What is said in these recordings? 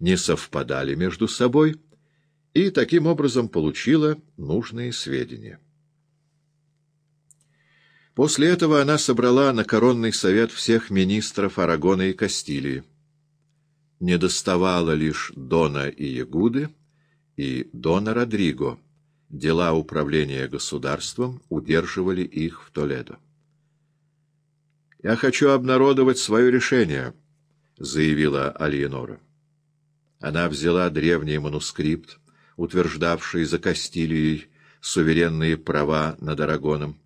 не совпадали между собой и таким образом получила нужные сведения. После этого она собрала на коронный совет всех министров Арагона и Кастилии. Не доставало лишь Дона и Ягуды и Дона Родриго. Дела управления государством удерживали их в Толедо. «Я хочу обнародовать свое решение», — заявила Алиенора. Она взяла древний манускрипт, утверждавший за Кастилией суверенные права над Арагоном,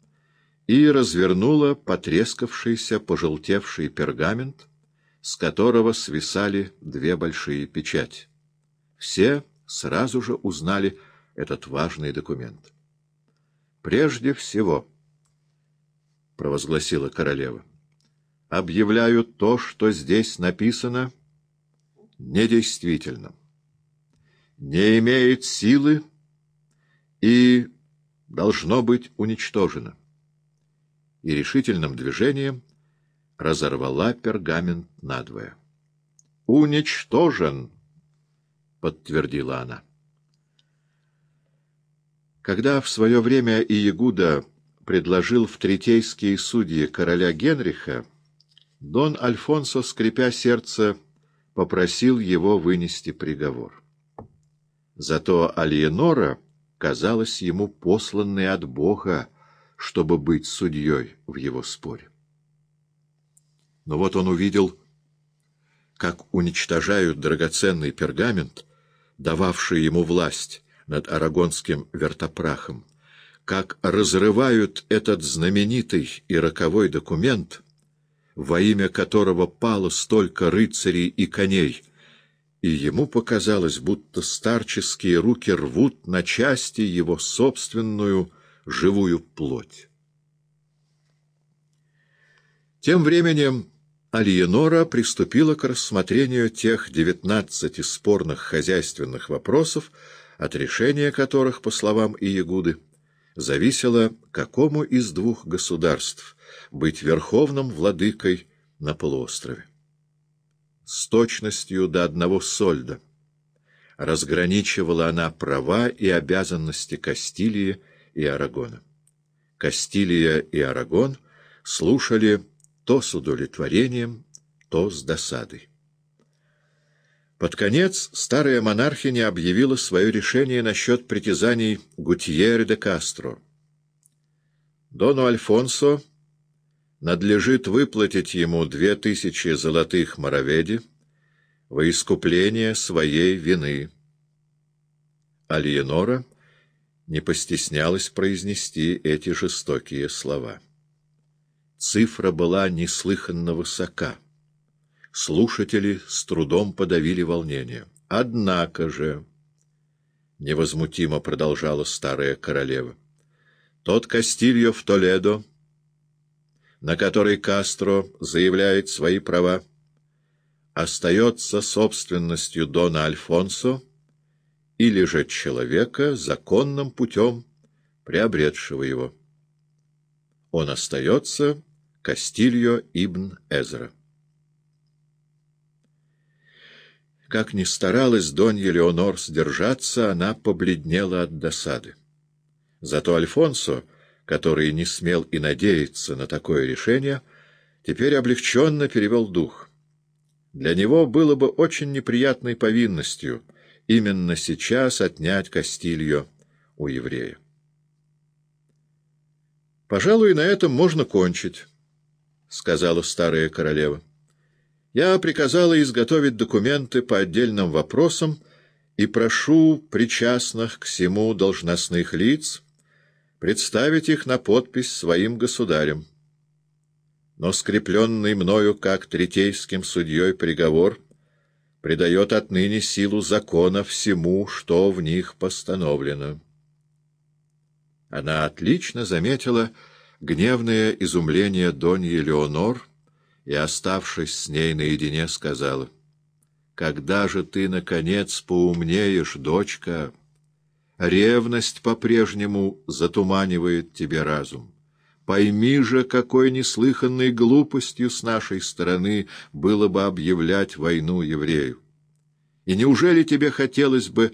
и развернула потрескавшийся, пожелтевший пергамент, с которого свисали две большие печати. Все сразу же узнали этот важный документ. «Прежде всего», — провозгласила королева, — «объявляю то, что здесь написано, недействительным, не имеет силы и должно быть уничтожено» и решительным движением разорвала пергамент надвое. «Уничтожен!» — подтвердила она. Когда в свое время Иегуда предложил в третейские судьи короля Генриха, Дон Альфонсо, скрипя сердце, попросил его вынести приговор. Зато Алиенора казалась ему посланной от Бога, чтобы быть судьей в его споре. Но вот он увидел, как уничтожают драгоценный пергамент, дававший ему власть над арагонским вертопрахом, как разрывают этот знаменитый и роковой документ, во имя которого пало столько рыцарей и коней, и ему показалось, будто старческие руки рвут на части его собственную живую плоть. Тем временем Алиенора приступила к рассмотрению тех девятнадцати спорных хозяйственных вопросов, от решения которых, по словам Иегуды, зависело, какому из двух государств быть верховным владыкой на полуострове. С точностью до одного сольда разграничивала она права и обязанности Кастилии и Арагона. Кастилия и Арагон слушали то с удовлетворением, то с досадой. Под конец старая монархиня объявила свое решение насчет притязаний Гутьерре де Кастро. Дону Альфонсо надлежит выплатить ему две тысячи золотых мороведи во искупление своей вины. Алиенора — не постеснялась произнести эти жестокие слова. Цифра была неслыханно высока. Слушатели с трудом подавили волнение. Однако же, — невозмутимо продолжала старая королева, — тот Кастильо в Толедо, на который Кастро заявляет свои права, остается собственностью Дона Альфонсо, или же человека законным путем, приобретшего его. Он остается Кастильо ибн Эзра. Как ни старалась Донья Леонор сдержаться, она побледнела от досады. Зато Альфонсо, который не смел и надеяться на такое решение, теперь облегченно перевел дух. Для него было бы очень неприятной повинностью — именно сейчас отнять Кастильо у еврея. «Пожалуй, на этом можно кончить», — сказала старая королева. «Я приказала изготовить документы по отдельным вопросам и прошу причастных к всему должностных лиц представить их на подпись своим государем. Но скрепленный мною как третейским судьей приговор — придает отныне силу закона всему, что в них постановлено. Она отлично заметила гневное изумление Доньи Леонор и, оставшись с ней наедине, сказала, «Когда же ты, наконец, поумнеешь, дочка? Ревность по-прежнему затуманивает тебе разум». Пойми же, какой неслыханной глупостью с нашей стороны было бы объявлять войну еврею. И неужели тебе хотелось бы